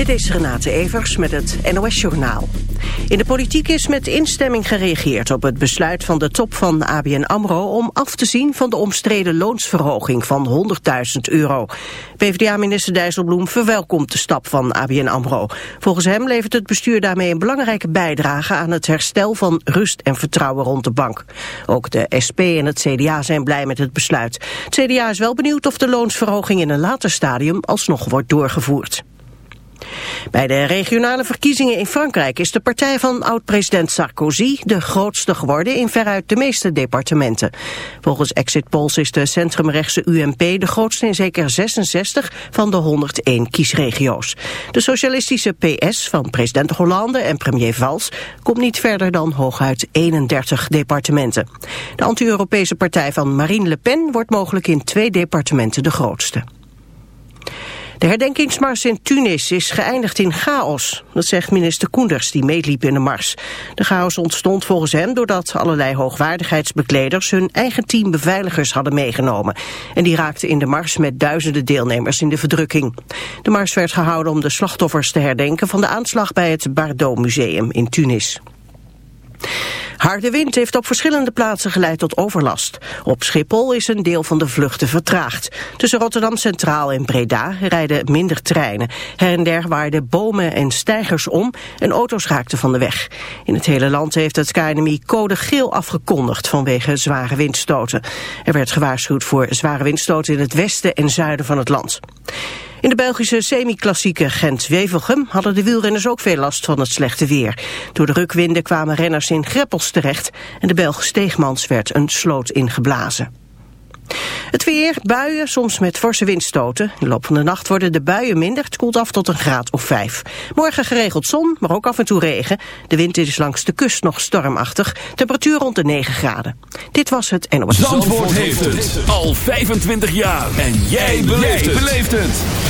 Dit is Renate Evers met het NOS Journaal. In de politiek is met instemming gereageerd op het besluit van de top van ABN AMRO... om af te zien van de omstreden loonsverhoging van 100.000 euro. PvdA-minister Dijsselbloem verwelkomt de stap van ABN AMRO. Volgens hem levert het bestuur daarmee een belangrijke bijdrage... aan het herstel van rust en vertrouwen rond de bank. Ook de SP en het CDA zijn blij met het besluit. Het CDA is wel benieuwd of de loonsverhoging in een later stadium alsnog wordt doorgevoerd. Bij de regionale verkiezingen in Frankrijk is de partij van oud-president Sarkozy de grootste geworden in veruit de meeste departementen. Volgens exit polls is de centrumrechtse UMP de grootste in zeker 66 van de 101 kiesregio's. De socialistische PS van president Hollande en premier Valls komt niet verder dan hooguit 31 departementen. De anti-Europese partij van Marine Le Pen wordt mogelijk in twee departementen de grootste. De herdenkingsmars in Tunis is geëindigd in chaos. Dat zegt minister Koenders, die meeliep in de mars. De chaos ontstond volgens hem doordat allerlei hoogwaardigheidsbekleders... hun eigen team beveiligers hadden meegenomen. En die raakten in de mars met duizenden deelnemers in de verdrukking. De mars werd gehouden om de slachtoffers te herdenken... van de aanslag bij het Bardo Museum in Tunis. Harde wind heeft op verschillende plaatsen geleid tot overlast. Op Schiphol is een deel van de vluchten vertraagd. Tussen Rotterdam Centraal en Breda rijden minder treinen. Her en der waarden bomen en stijgers om en auto's raakten van de weg. In het hele land heeft het KNMI code geel afgekondigd vanwege zware windstoten. Er werd gewaarschuwd voor zware windstoten in het westen en zuiden van het land. In de Belgische semi-klassieke Gent-Wevelgem hadden de wielrenners ook veel last van het slechte weer. Door de rukwinden kwamen renners in greppels terecht en de Belg Steegmans werd een sloot ingeblazen. Het weer, buien, soms met forse windstoten. In de loop van de nacht worden de buien minder. Het koelt af tot een graad of vijf. Morgen geregeld zon, maar ook af en toe regen. De wind is langs de kust nog stormachtig. Temperatuur rond de 9 graden. Dit was het NOS. Zandvoort, Zandvoort heeft het al 25 jaar. En jij beleeft het.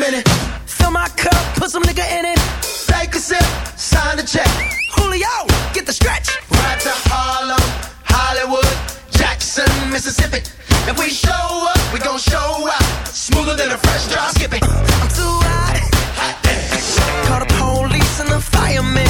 Minute. Fill my cup, put some nigga in it. Take a sip, sign the check. Julio, get the stretch. Right to Harlem, Hollywood, Jackson, Mississippi. If we show up, we gon' show out. Smoother than a fresh drop. Skip it. I'm too hot. Call the police and the fireman.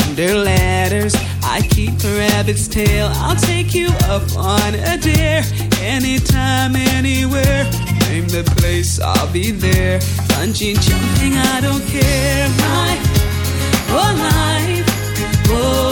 under ladders. I keep a rabbit's tail. I'll take you up on a dare. Anytime, anywhere. Name the place, I'll be there. Bungee jumping, I don't care. Life, oh life, oh